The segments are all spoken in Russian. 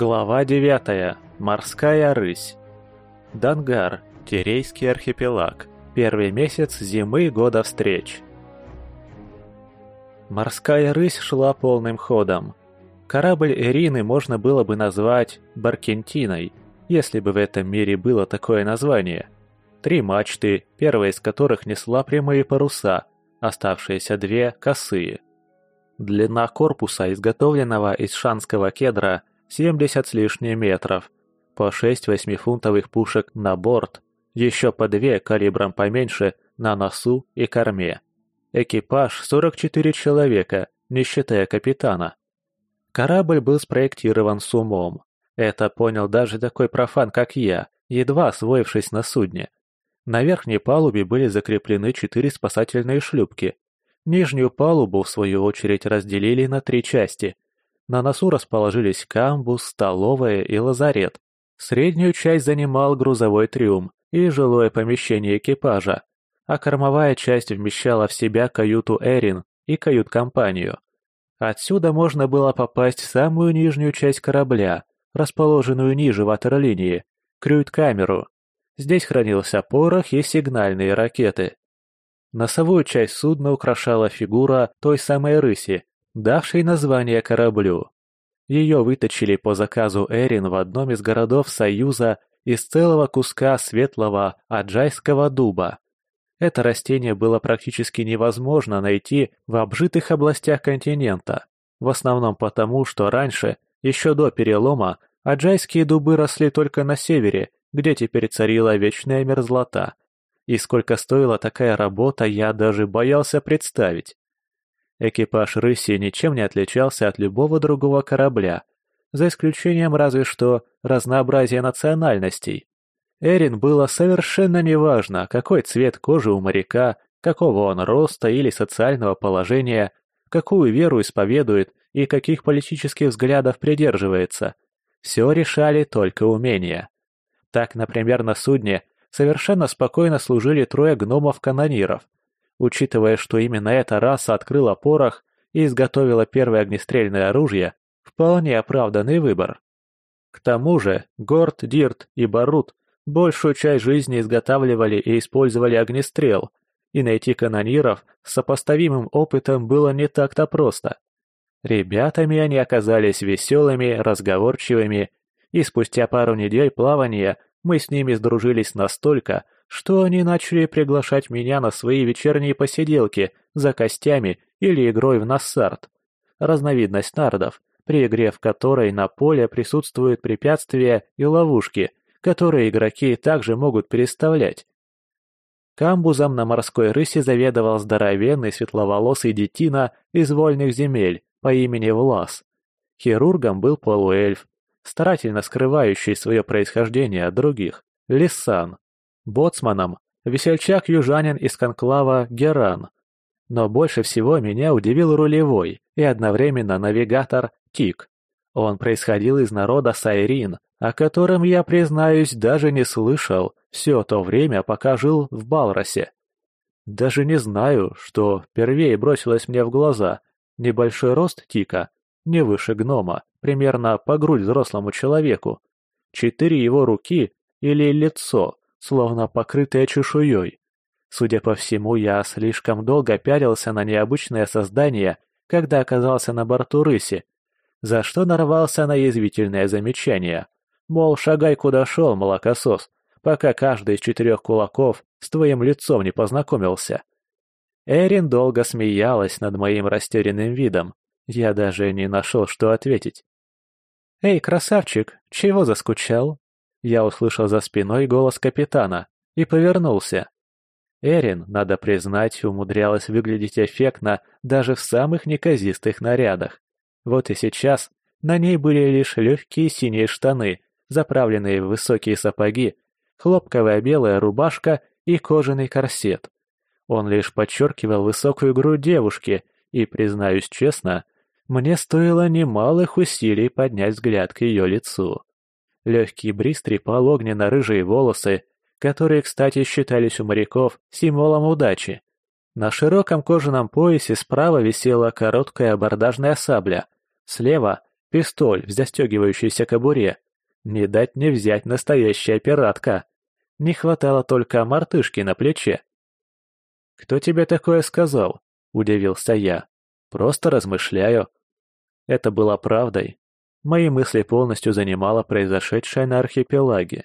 Глава 9. Морская рысь. Дангар. Терейский архипелаг. Первый месяц зимы года встреч. Морская рысь шла полным ходом. Корабль Ирины можно было бы назвать Баркентиной, если бы в этом мире было такое название. Три мачты, первая из которых несла прямые паруса, оставшиеся две – косые. Длина корпуса, изготовленного из шанского кедра, 70 с лишним метров, по 6 восьмифунтовых пушек на борт, еще по две калибром поменьше на носу и корме. Экипаж 44 человека, не считая капитана. Корабль был спроектирован с умом. Это понял даже такой профан, как я, едва освоившись на судне. На верхней палубе были закреплены четыре спасательные шлюпки. Нижнюю палубу, в свою очередь, разделили на три части. На носу расположились камбус, столовая и лазарет. Среднюю часть занимал грузовой трюм и жилое помещение экипажа, а кормовая часть вмещала в себя каюту Эрин и кают-компанию. Отсюда можно было попасть в самую нижнюю часть корабля, расположенную ниже ватерлинии, крюит-камеру. Здесь хранился порох и сигнальные ракеты. Носовую часть судна украшала фигура той самой рыси, давшей название кораблю. Ее выточили по заказу Эрин в одном из городов Союза из целого куска светлого аджайского дуба. Это растение было практически невозможно найти в обжитых областях континента, в основном потому, что раньше, еще до перелома, аджайские дубы росли только на севере, где теперь царила вечная мерзлота. И сколько стоила такая работа, я даже боялся представить. Экипаж «Рыси» ничем не отличался от любого другого корабля, за исключением разве что разнообразия национальностей. Эрин было совершенно неважно, какой цвет кожи у моряка, какого он роста или социального положения, какую веру исповедует и каких политических взглядов придерживается. Все решали только умения. Так, например, на судне совершенно спокойно служили трое гномов-канониров. Учитывая, что именно эта раса открыла порох и изготовила первое огнестрельное оружие, вполне оправданный выбор. К тому же Горд, Дирт и Барут Большую часть жизни изготавливали и использовали огнестрел, и найти канониров с сопоставимым опытом было не так-то просто. Ребятами они оказались веселыми, разговорчивыми, и спустя пару недель плавания мы с ними сдружились настолько, что они начали приглашать меня на свои вечерние посиделки за костями или игрой в нассард, разновидность нардов, при игре в которой на поле присутствуют препятствия и ловушки, которые игроки также могут переставлять. Камбузом на морской рысе заведовал здоровенный светловолосый детина из вольных земель по имени Влас. Хирургом был полуэльф, старательно скрывающий свое происхождение от других, Лисан. Боцманом – весельчак-южанин из конклава Геран. Но больше всего меня удивил рулевой и одновременно навигатор Тик. Он происходил из народа Сайрин, о котором я, признаюсь, даже не слышал все то время, пока жил в Балросе. Даже не знаю, что первее бросилось мне в глаза. Небольшой рост Тика, не выше гнома, примерно по грудь взрослому человеку. Четыре его руки или лицо, словно покрытое чешуей. Судя по всему, я слишком долго пялился на необычное создание, когда оказался на борту рыси, за что нарвался на язвительное замечание – Мол, шагай куда шел, молокосос, пока каждый из четырех кулаков с твоим лицом не познакомился. Эрин долго смеялась над моим растерянным видом. Я даже не нашел, что ответить. «Эй, красавчик, чего заскучал?» Я услышал за спиной голос капитана и повернулся. Эрин, надо признать, умудрялась выглядеть эффектно даже в самых неказистых нарядах. Вот и сейчас на ней были лишь легкие синие штаны заправленные в высокие сапоги, хлопковая белая рубашка и кожаный корсет. Он лишь подчеркивал высокую грудь девушки, и, признаюсь честно, мне стоило немалых усилий поднять взгляд к ее лицу. Легкий бриз трепал огненно-рыжие волосы, которые, кстати, считались у моряков символом удачи. На широком кожаном поясе справа висела короткая абордажная сабля, слева Пистоль в застегивающейся кобуре. Не дать не взять настоящая пиратка. Не хватало только мартышки на плече. «Кто тебе такое сказал?» – удивился я. «Просто размышляю». Это было правдой. Мои мысли полностью занимало произошедшее на архипелаге.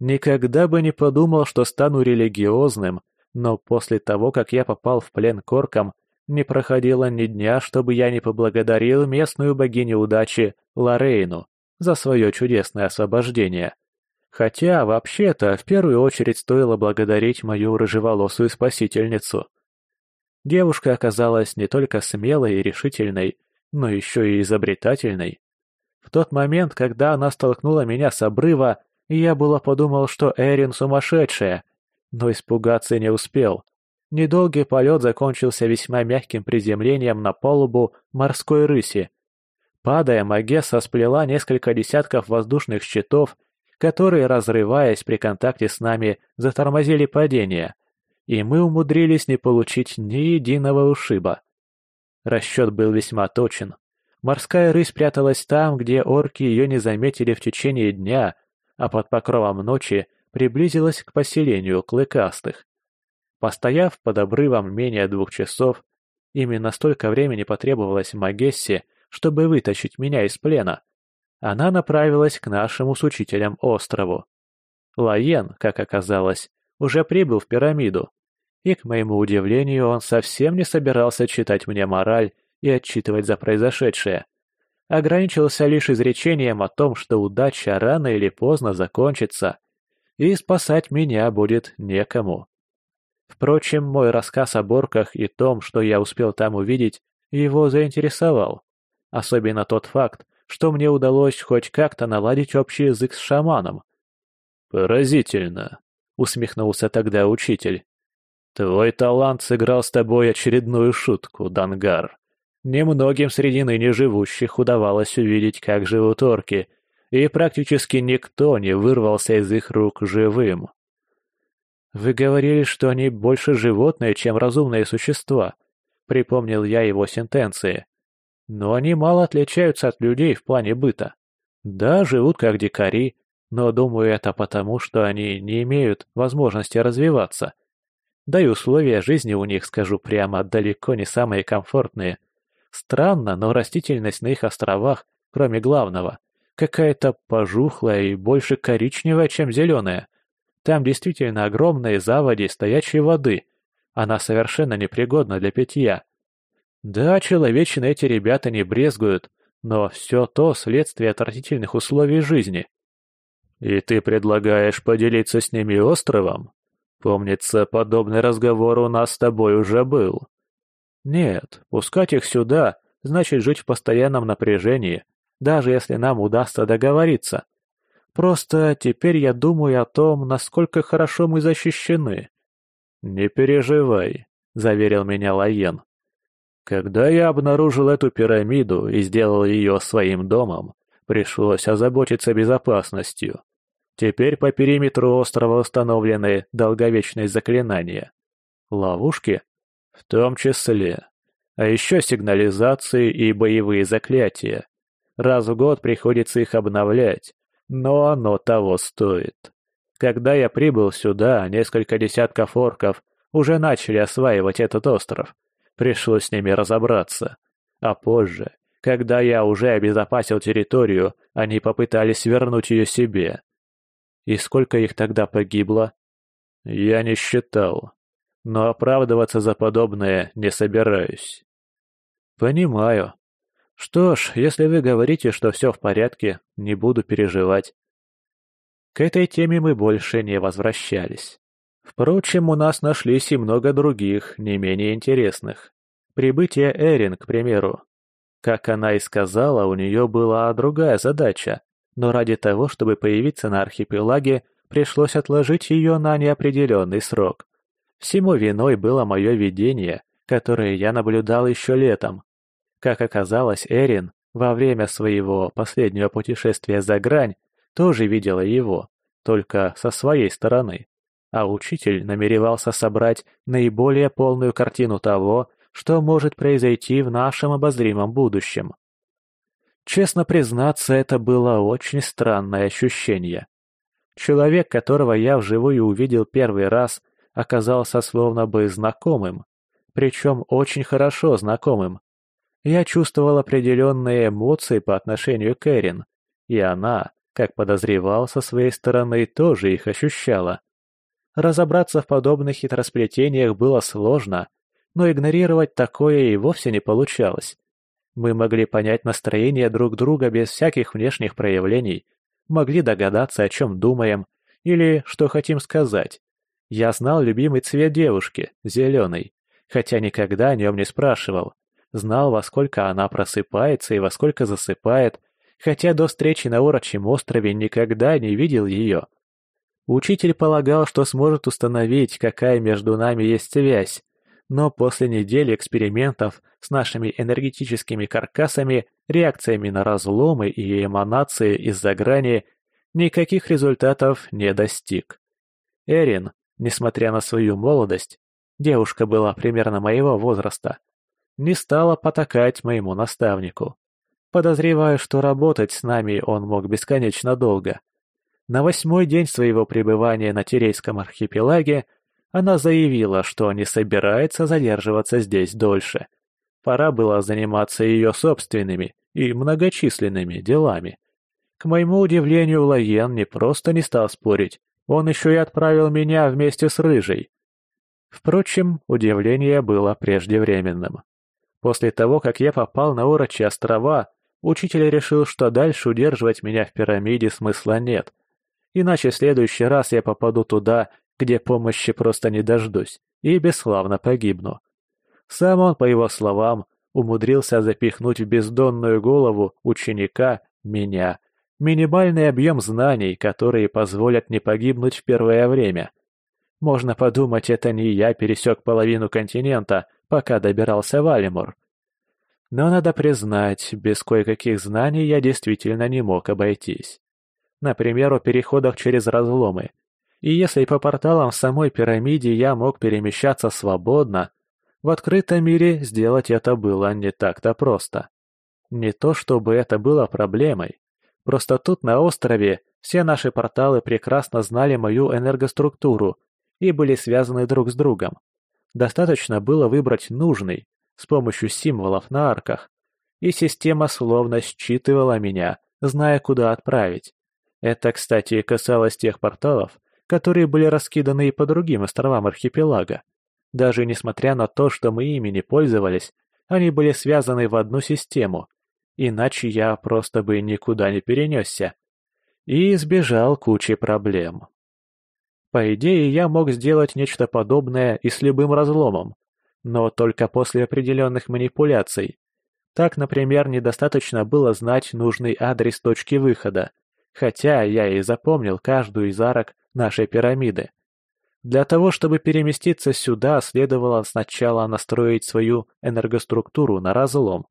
Никогда бы не подумал, что стану религиозным, но после того, как я попал в плен к оркам, не проходило ни дня, чтобы я не поблагодарил местную богиню удачи Лорейну за свое чудесное освобождение. Хотя, вообще-то, в первую очередь стоило благодарить мою рыжеволосую спасительницу. Девушка оказалась не только смелой и решительной, но еще и изобретательной. В тот момент, когда она столкнула меня с обрыва, я было подумал, что Эрин сумасшедшая, но испугаться не успел. Недолгий полет закончился весьма мягким приземлением на палубу морской рыси. Падая, Магесса сплела несколько десятков воздушных щитов, которые, разрываясь при контакте с нами, затормозили падение, и мы умудрились не получить ни единого ушиба. Расчет был весьма точен. Морская рысь пряталась там, где орки ее не заметили в течение дня, а под покровом ночи приблизилась к поселению клыкастых. Постояв под обрывом менее двух часов, именно столько времени потребовалось Магессе, чтобы вытащить меня из плена, она направилась к нашему с учителем острову. Лаен, как оказалось, уже прибыл в пирамиду, и, к моему удивлению, он совсем не собирался читать мне мораль и отчитывать за произошедшее. Ограничился лишь изречением о том, что удача рано или поздно закончится, и спасать меня будет некому. Впрочем, мой рассказ о борках и том, что я успел там увидеть, его заинтересовал. Особенно тот факт, что мне удалось хоть как-то наладить общий язык с шаманом. «Поразительно», — усмехнулся тогда учитель. «Твой талант сыграл с тобой очередную шутку, Дангар. Немногим среди ныне живущих удавалось увидеть, как живут орки, и практически никто не вырвался из их рук живым. «Вы говорили, что они больше животные, чем разумные существа», — припомнил я его сентенции. «Но они мало отличаются от людей в плане быта. Да, живут как дикари, но думаю, это потому, что они не имеют возможности развиваться. Да и условия жизни у них, скажу прямо, далеко не самые комфортные. Странно, но растительность на их островах, кроме главного, какая-то пожухлая и больше коричневая, чем зеленая. Там действительно огромные заводи стоячей воды. Она совершенно непригодна для питья. Да, человечины эти ребята не брезгуют, но все то следствие отвратительных условий жизни. И ты предлагаешь поделиться с ними островом? Помнится, подобный разговор у нас с тобой уже был. Нет, пускать их сюда значит жить в постоянном напряжении, даже если нам удастся договориться. Просто теперь я думаю о том, насколько хорошо мы защищены. «Не переживай», — заверил меня Лаен. «Когда я обнаружил эту пирамиду и сделал ее своим домом, пришлось озаботиться безопасностью. Теперь по периметру острова установлены долговечные заклинания. Ловушки? В том числе. А еще сигнализации и боевые заклятия. Раз в год приходится их обновлять, но оно того стоит. Когда я прибыл сюда, несколько десятков орков уже начали осваивать этот остров. Пришлось с ними разобраться. А позже, когда я уже обезопасил территорию, они попытались вернуть ее себе. И сколько их тогда погибло? Я не считал. Но оправдываться за подобное не собираюсь. Понимаю. Что ж, если вы говорите, что все в порядке, не буду переживать. К этой теме мы больше не возвращались. Впрочем, у нас нашлись и много других, не менее интересных. Прибытие Эрин, к примеру. Как она и сказала, у нее была другая задача, но ради того, чтобы появиться на архипелаге, пришлось отложить ее на неопределенный срок. Всему виной было мое видение, которое я наблюдал еще летом, как оказалось, Эрин во время своего последнего путешествия за грань тоже видела его, только со своей стороны. А учитель намеревался собрать наиболее полную картину того, что может произойти в нашем обозримом будущем. Честно признаться, это было очень странное ощущение. Человек, которого я вживую увидел первый раз, оказался словно бы знакомым, причем очень хорошо знакомым. Я чувствовал определенные эмоции по отношению к Эрин, и она, как подозревал со своей стороны, тоже их ощущала. Разобраться в подобных хитросплетениях было сложно, но игнорировать такое и вовсе не получалось. Мы могли понять настроение друг друга без всяких внешних проявлений, могли догадаться, о чем думаем или что хотим сказать. Я знал любимый цвет девушки – зеленый, хотя никогда о нем не спрашивал. Знал, во сколько она просыпается и во сколько засыпает, хотя до встречи на Орочьем острове никогда не видел ее. Учитель полагал, что сможет установить, какая между нами есть связь, но после недели экспериментов с нашими энергетическими каркасами, реакциями на разломы и эманации из-за грани, никаких результатов не достиг. Эрин, несмотря на свою молодость, девушка была примерно моего возраста, не стала потакать моему наставнику. Подозреваю, что работать с нами он мог бесконечно долго. На восьмой день своего пребывания на Терейском архипелаге она заявила, что не собирается задерживаться здесь дольше. Пора было заниматься ее собственными и многочисленными делами. К моему удивлению, Лаен не просто не стал спорить, он еще и отправил меня вместе с Рыжей. Впрочем, удивление было преждевременным. После того, как я попал на Орочи острова, учитель решил, что дальше удерживать меня в пирамиде смысла нет. Иначе в следующий раз я попаду туда, где помощи просто не дождусь, и бесславно погибну. Сам он, по его словам, умудрился запихнуть в бездонную голову ученика, меня, минимальный объем знаний, которые позволят не погибнуть в первое время. Можно подумать, это не я пересек половину континента, пока добирался в Алимур. Но надо признать, без кое-каких знаний я действительно не мог обойтись. Например, о переходах через разломы – и если по порталам самой пирамиде я мог перемещаться свободно, в открытом мире сделать это было не так-то просто. Не то чтобы это было проблемой. Просто тут на острове все наши порталы прекрасно знали мою энергоструктуру и были связаны друг с другом. Достаточно было выбрать нужный, с помощью символов на арках, и система словно считывала меня, зная, куда отправить. Это, кстати, касалось тех порталов, которые были раскиданы и по другим островам архипелага. Даже несмотря на то, что мы ими не пользовались, они были связаны в одну систему, иначе я просто бы никуда не перенесся. И избежал кучи проблем. По идее, я мог сделать нечто подобное и с любым разломом, но только после определенных манипуляций. Так, например, недостаточно было знать нужный адрес точки выхода, хотя я и запомнил каждую из арок нашей пирамиды. Для того, чтобы переместиться сюда, следовало сначала настроить свою энергоструктуру на разлом.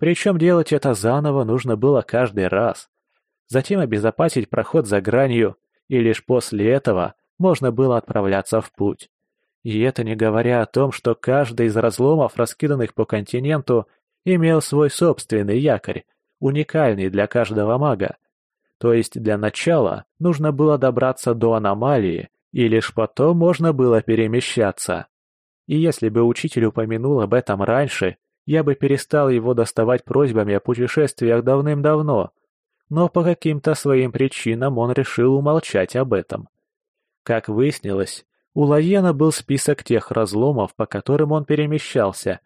Причем делать это заново нужно было каждый раз. Затем обезопасить проход за гранью, и лишь после этого можно было отправляться в путь. И это не говоря о том, что каждый из разломов, раскиданных по континенту, имел свой собственный якорь, уникальный для каждого мага. То есть для начала нужно было добраться до аномалии, и лишь потом можно было перемещаться. И если бы учитель упомянул об этом раньше, я бы перестал его доставать просьбами о путешествиях давным-давно, но по каким-то своим причинам он решил умолчать об этом. Как выяснилось, у Лаена был список тех разломов, по которым он перемещался,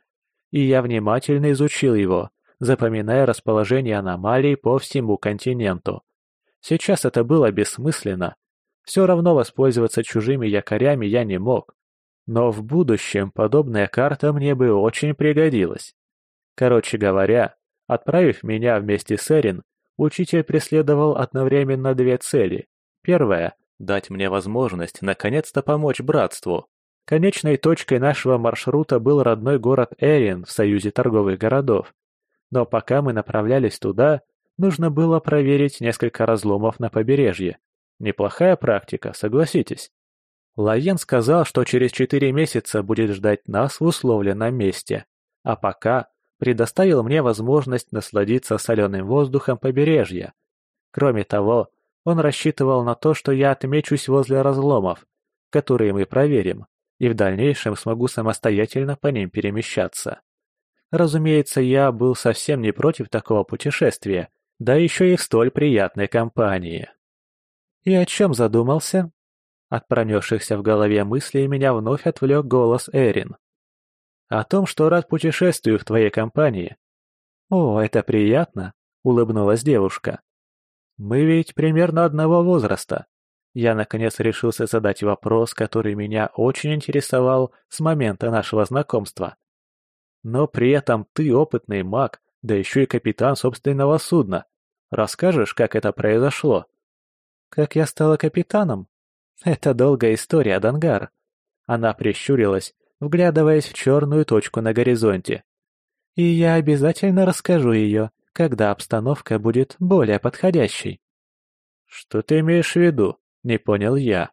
и я внимательно изучил его, запоминая расположение аномалий по всему континенту. Сейчас это было бессмысленно. Все равно воспользоваться чужими якорями я не мог. Но в будущем подобная карта мне бы очень пригодилась. Короче говоря, отправив меня вместе с Эрин, учитель преследовал одновременно две цели. Первая – дать мне возможность наконец-то помочь братству. Конечной точкой нашего маршрута был родной город Эрин в Союзе торговых городов. Но пока мы направлялись туда, нужно было проверить несколько разломов на побережье. Неплохая практика, согласитесь. Лаен сказал, что через четыре месяца будет ждать нас в условленном месте. А пока предоставил мне возможность насладиться соленым воздухом побережья. Кроме того, он рассчитывал на то, что я отмечусь возле разломов, которые мы проверим, и в дальнейшем смогу самостоятельно по ним перемещаться. Разумеется, я был совсем не против такого путешествия, да еще и в столь приятной компании. «И о чем задумался?» От пронесшихся в голове мыслей меня вновь отвлек голос Эрин. «О том, что рад путешествию в твоей компании». «О, это приятно», — улыбнулась девушка. «Мы ведь примерно одного возраста. Я, наконец, решился задать вопрос, который меня очень интересовал с момента нашего знакомства. Но при этом ты опытный маг, да еще и капитан собственного судна. Расскажешь, как это произошло?» «Как я стала капитаном?» «Это долгая история, Дангар». Она прищурилась, вглядываясь в черную точку на горизонте. «И я обязательно расскажу ее, когда обстановка будет более подходящей». «Что ты имеешь в виду?» — не понял я.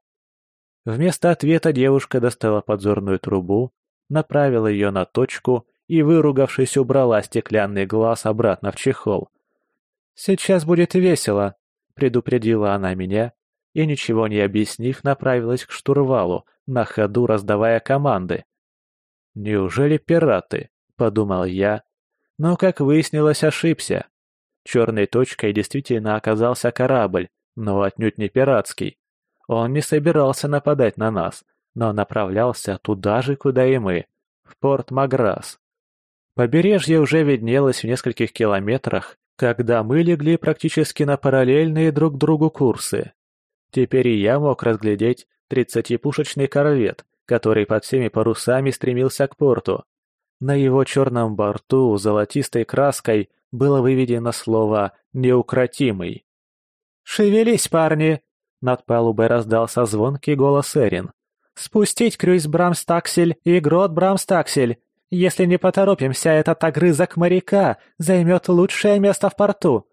Вместо ответа девушка достала подзорную трубу, направила ее на точку и, выругавшись, убрала стеклянный глаз обратно в чехол. «Сейчас будет весело», — предупредила она меня, и, ничего не объяснив, направилась к штурвалу, на ходу раздавая команды. «Неужели пираты?» — подумал я, но, как выяснилось, ошибся. Черной точкой действительно оказался корабль, но отнюдь не пиратский. Он не собирался нападать на нас, но направлялся туда же, куда и мы, в порт Маграс. Побережье уже виднелось в нескольких километрах, когда мы легли практически на параллельные друг другу курсы. Теперь и я мог разглядеть тридцатипушечный корвет, который под всеми парусами стремился к порту. На его черном борту золотистой краской было выведено слово «неукротимый». «Шевелись, парни!» Над палубой раздался звонкий голос Эрин. «Спустить крюйс Брамстаксель и грот Брамстаксель! Если не поторопимся, этот огрызок моряка займет лучшее место в порту.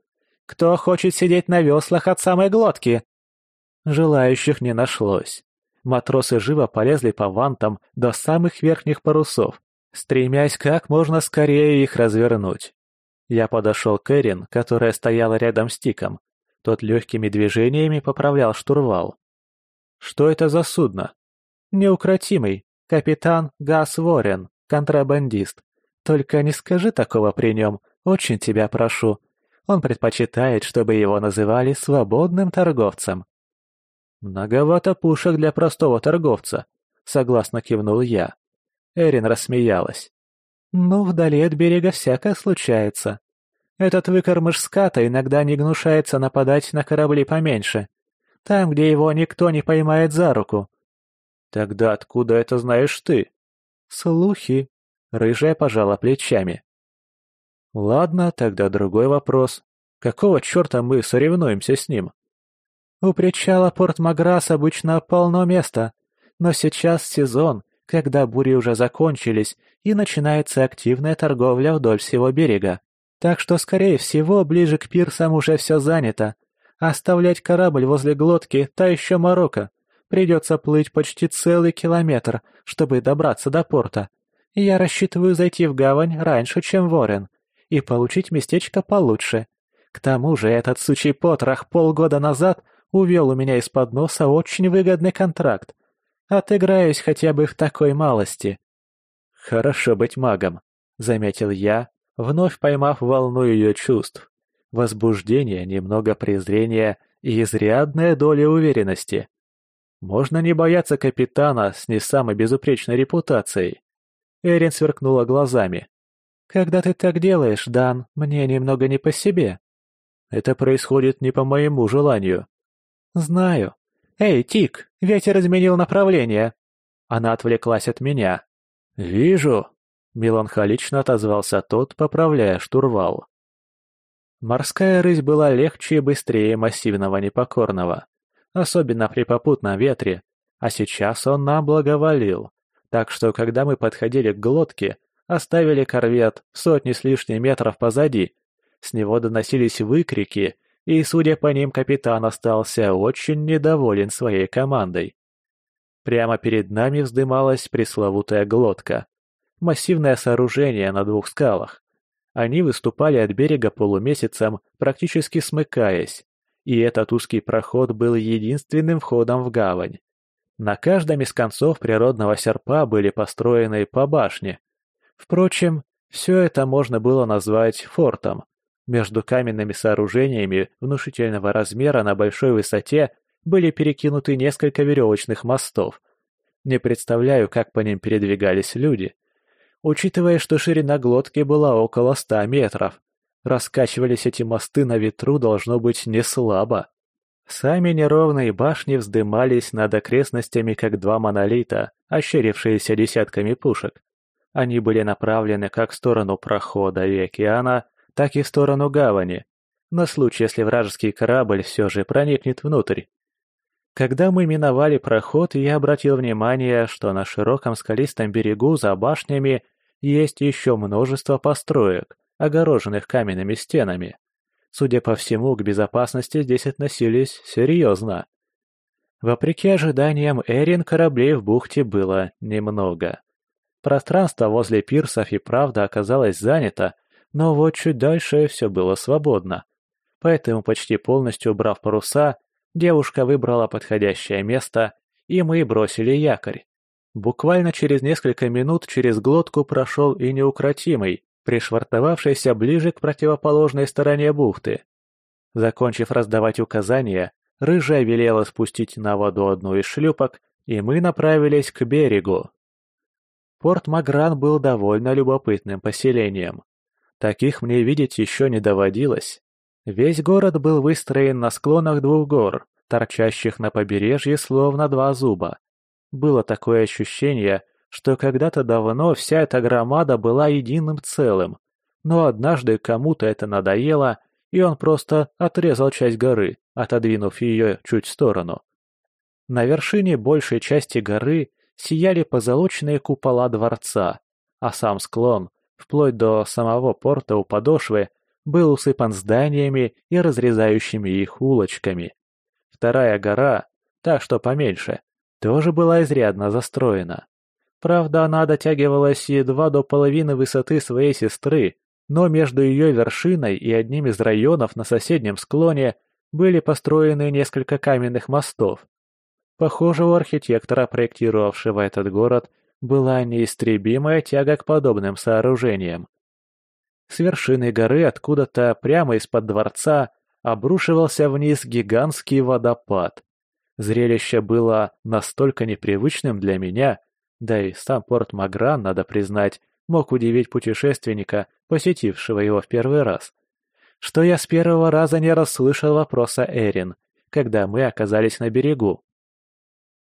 Кто хочет сидеть на веслах от самой глотки?» Желающих не нашлось. Матросы живо полезли по вантам до самых верхних парусов, стремясь как можно скорее их развернуть. Я подошел к Эрин, которая стояла рядом с Тиком. Тот легкими движениями поправлял штурвал. «Что это за судно?» «Неукротимый. Капитан Гас Ворен контрабандист. Только не скажи такого при нем, очень тебя прошу. Он предпочитает, чтобы его называли свободным торговцем». «Многовато пушек для простого торговца», — согласно кивнул я. Эрин рассмеялась. «Ну, вдали от берега всякое случается. Этот выкормыш ската иногда не гнушается нападать на корабли поменьше. Там, где его никто не поймает за руку». «Тогда откуда это знаешь ты?» «Слухи», — рыжая пожала плечами. «Ладно, тогда другой вопрос. Какого черта мы соревнуемся с ним?» «У причала порт Маграс обычно полно места, но сейчас сезон, когда бури уже закончились, и начинается активная торговля вдоль всего берега. Так что, скорее всего, ближе к пирсам уже все занято. Оставлять корабль возле глотки – та еще морока. Придется плыть почти целый километр, чтобы добраться до порта. я рассчитываю зайти в гавань раньше, чем Ворен, и получить местечко получше. К тому же этот сучий потрох полгода назад увел у меня из-под носа очень выгодный контракт. Отыграюсь хотя бы в такой малости. «Хорошо быть магом», — заметил я, вновь поймав волну ее чувств. Возбуждение, немного презрения и изрядная доля уверенности. Можно не бояться капитана с не самой безупречной репутацией. Эрин сверкнула глазами. «Когда ты так делаешь, Дан, мне немного не по себе». «Это происходит не по моему желанию». «Знаю. Эй, Тик, ветер изменил направление». Она отвлеклась от меня. «Вижу», — меланхолично отозвался тот, поправляя штурвал. Морская рысь была легче и быстрее массивного непокорного особенно при попутном ветре, а сейчас он нам благоволил. Так что, когда мы подходили к глотке, оставили корвет сотни с лишним метров позади. С него доносились выкрики, и, судя по ним, капитан остался очень недоволен своей командой. Прямо перед нами вздымалась пресловутая глотка. Массивное сооружение на двух скалах, Они выступали от берега полумесяцем, практически смыкаясь, и этот узкий проход был единственным входом в гавань. На каждом из концов природного серпа были построены по башне. Впрочем, все это можно было назвать фортом. Между каменными сооружениями внушительного размера на большой высоте были перекинуты несколько веревочных мостов. Не представляю, как по ним передвигались люди. Учитывая, что ширина глотки была около ста метров, раскачивались эти мосты на ветру должно быть не слабо. Сами неровные башни вздымались над окрестностями, как два монолита, ощерившиеся десятками пушек. Они были направлены как в сторону прохода и океана, так и в сторону гавани, на случай, если вражеский корабль все же проникнет внутрь. Когда мы миновали проход, я обратил внимание, что на широком скалистом берегу за башнями есть еще множество построек, огороженных каменными стенами. Судя по всему, к безопасности здесь относились серьезно. Вопреки ожиданиям, Эрин кораблей в бухте было немного. Пространство возле пирсов и правда оказалось занято, но вот чуть дальше все было свободно. Поэтому, почти полностью убрав паруса, девушка выбрала подходящее место, и мы бросили якорь. Буквально через несколько минут через глотку прошел и неукротимый, пришвартовавшийся ближе к противоположной стороне бухты. Закончив раздавать указания, рыжая велела спустить на воду одну из шлюпок, и мы направились к берегу. Порт Магран был довольно любопытным поселением. Таких мне видеть еще не доводилось. Весь город был выстроен на склонах двух гор, торчащих на побережье словно два зуба. Было такое ощущение, что когда-то давно вся эта громада была единым целым, но однажды кому-то это надоело, и он просто отрезал часть горы, отодвинув ее чуть в сторону. На вершине большей части горы сияли позолоченные купола дворца, а сам склон, вплоть до самого порта у подошвы, был усыпан зданиями и разрезающими их улочками. Вторая гора, та, что поменьше, тоже была изрядно застроена. Правда, она дотягивалась едва до половины высоты своей сестры, но между ее вершиной и одним из районов на соседнем склоне были построены несколько каменных мостов. Похоже, у архитектора, проектировавшего этот город, была неистребимая тяга к подобным сооружениям. С вершины горы откуда-то прямо из-под дворца обрушивался вниз гигантский водопад. Зрелище было настолько непривычным для меня, да и сам порт Магран, надо признать, мог удивить путешественника, посетившего его в первый раз. Что я с первого раза не расслышал вопроса Эрин, когда мы оказались на берегу.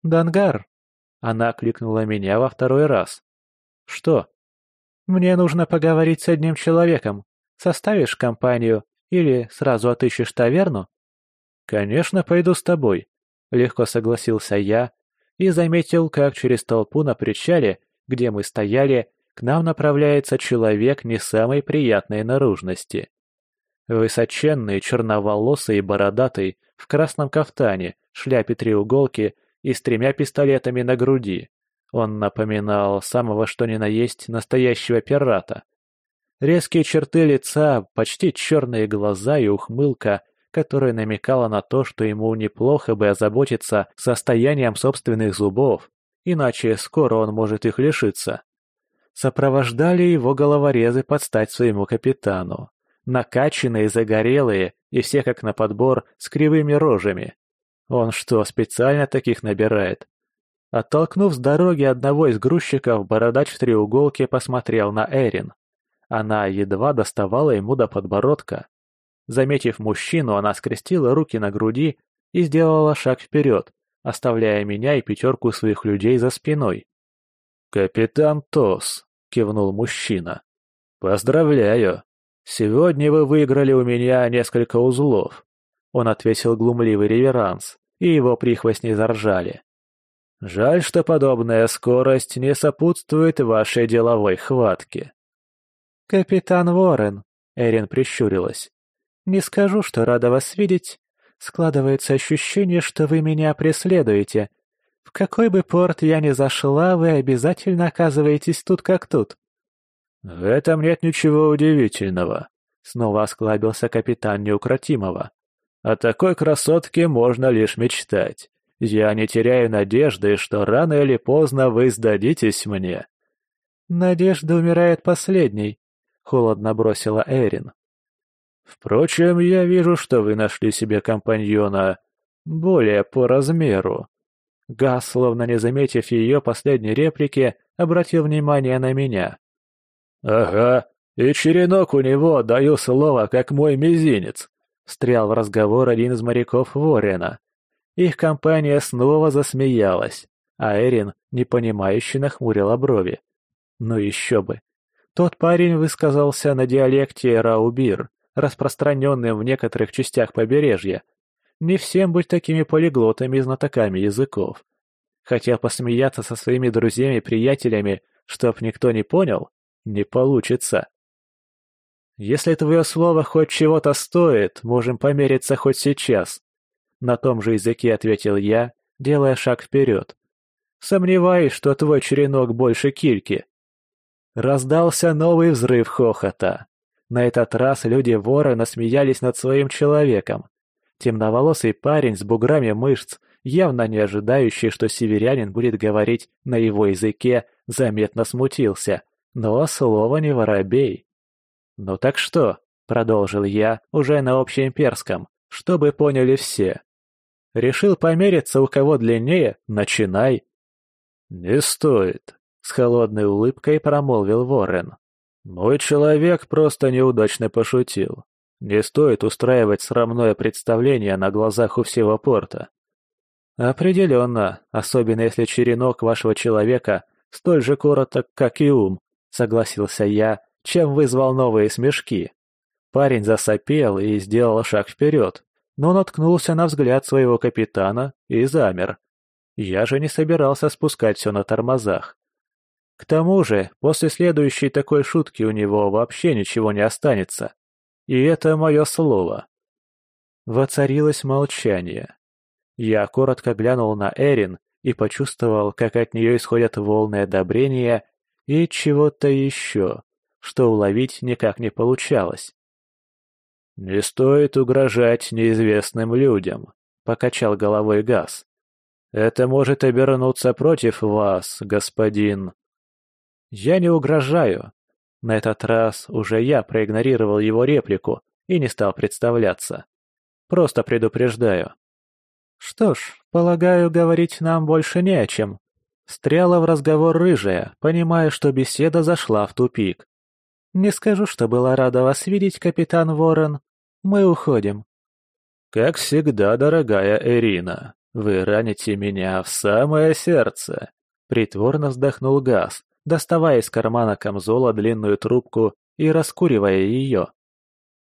«Дангар!» Она кликнула меня во второй раз. «Что?» «Мне нужно поговорить с одним человеком. Составишь компанию или сразу отыщешь таверну?» «Конечно, пойду с тобой», — легко согласился я, и заметил, как через толпу на причале, где мы стояли, к нам направляется человек не самой приятной наружности. Высоченный, черноволосый и бородатый, в красном кафтане, шляпе треуголки и с тремя пистолетами на груди. Он напоминал самого что ни на есть настоящего пирата. Резкие черты лица, почти черные глаза и ухмылка которая намекала на то, что ему неплохо бы озаботиться состоянием собственных зубов, иначе скоро он может их лишиться. Сопровождали его головорезы под стать своему капитану. Накачанные, загорелые и все как на подбор с кривыми рожами. Он что, специально таких набирает? Оттолкнув с дороги одного из грузчиков, бородач в треуголке посмотрел на Эрин. Она едва доставала ему до подбородка. Заметив мужчину, она скрестила руки на груди и сделала шаг вперед, оставляя меня и пятерку своих людей за спиной. «Капитан Тос», — кивнул мужчина. «Поздравляю. Сегодня вы выиграли у меня несколько узлов». Он отвесил глумливый реверанс, и его прихвостни заржали. «Жаль, что подобная скорость не сопутствует вашей деловой хватке». «Капитан Ворен», — Эрин прищурилась, не скажу, что рада вас видеть. Складывается ощущение, что вы меня преследуете. В какой бы порт я ни зашла, вы обязательно оказываетесь тут как тут. «В этом нет ничего удивительного», — снова осклабился капитан Неукротимого. «О такой красотке можно лишь мечтать. Я не теряю надежды, что рано или поздно вы сдадитесь мне». «Надежда умирает последней», — холодно бросила Эрин. «Впрочем, я вижу, что вы нашли себе компаньона более по размеру». Газ, словно не заметив ее последней реплики, обратил внимание на меня. «Ага, и черенок у него, даю слово, как мой мизинец», — встрял в разговор один из моряков Ворена. Их компания снова засмеялась, а Эрин непонимающе нахмурила брови. Ну еще бы. Тот парень высказался на диалекте раубир, распространенным в некоторых частях побережья. Не всем быть такими полиглотами и знатоками языков. Хотел посмеяться со своими друзьями и приятелями, чтоб никто не понял, не получится. Если твое слово хоть чего-то стоит, можем помериться хоть сейчас. На том же языке ответил я, делая шаг вперед. Сомневаюсь, что твой черенок больше кильки. Раздался новый взрыв хохота. На этот раз люди вора насмеялись над своим человеком. Темноволосый парень с буграми мышц, явно не ожидающий, что северянин будет говорить на его языке, заметно смутился. Но слово не воробей. «Ну так что?» — продолжил я, уже на общеимперском, чтобы поняли все. «Решил помериться, у кого длиннее? Начинай!» «Не стоит», — с холодной улыбкой промолвил Ворон. «Мой человек просто неудачно пошутил. Не стоит устраивать срамное представление на глазах у всего порта». «Определенно, особенно если черенок вашего человека столь же короток, как и ум», — согласился я, чем вызвал новые смешки. Парень засопел и сделал шаг вперед, но наткнулся на взгляд своего капитана и замер. Я же не собирался спускать все на тормозах. К тому же, после следующей такой шутки у него вообще ничего не останется. И это мое слово. Воцарилось молчание. Я коротко глянул на Эрин и почувствовал, как от нее исходят волны одобрения и чего-то еще, что уловить никак не получалось. «Не стоит угрожать неизвестным людям», — покачал головой Газ. «Это может обернуться против вас, господин». «Я не угрожаю». На этот раз уже я проигнорировал его реплику и не стал представляться. Просто предупреждаю. «Что ж, полагаю, говорить нам больше не о чем», Стряла в разговор рыжая, понимая, что беседа зашла в тупик. «Не скажу, что была рада вас видеть, капитан Ворон. Мы уходим». «Как всегда, дорогая Ирина, вы раните меня в самое сердце», — притворно вздохнул Газ, доставая из кармана камзола длинную трубку и раскуривая ее.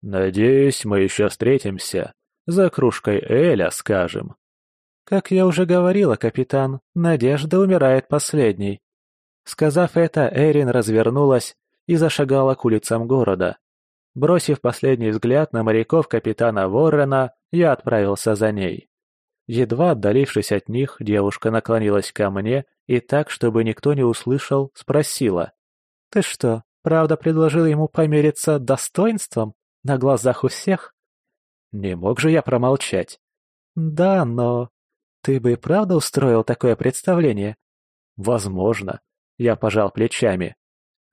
«Надеюсь, мы еще встретимся. За кружкой Эля, скажем». «Как я уже говорила, капитан, надежда умирает последней». Сказав это, Эрин развернулась и зашагала к улицам города. Бросив последний взгляд на моряков капитана Воррена, я отправился за ней. Едва отдалившись от них, девушка наклонилась ко мне и так, чтобы никто не услышал, спросила. «Ты что, правда предложил ему помериться достоинством на глазах у всех?» Не мог же я промолчать. «Да, но «Ты бы правда устроил такое представление?» «Возможно». Я пожал плечами.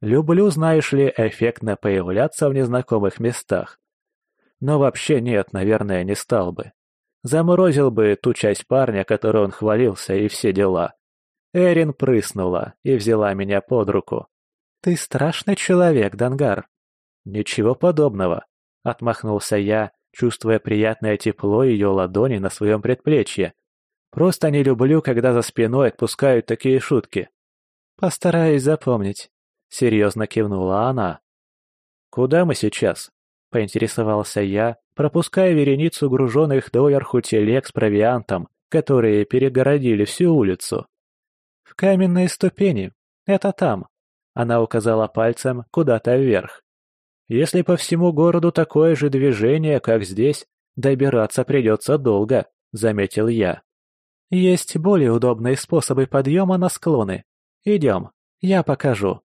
«Люблю, знаешь ли, эффектно появляться в незнакомых местах. Но вообще нет, наверное, не стал бы. Заморозил бы ту часть парня, которой он хвалился, и все дела». Эрин прыснула и взяла меня под руку. «Ты страшный человек, Дангар». «Ничего подобного», — отмахнулся я, чувствуя приятное тепло ее ладони на своем предплечье. Просто не люблю, когда за спиной отпускают такие шутки. Постараюсь запомнить. Серьезно кивнула она. Куда мы сейчас? Поинтересовался я, пропуская вереницу груженных доверху телег с провиантом, которые перегородили всю улицу. В каменные ступени. Это там. Она указала пальцем куда-то вверх. Если по всему городу такое же движение, как здесь, добираться придется долго, заметил я. Есть более удобные способы подъема на склоны. Идем, я покажу.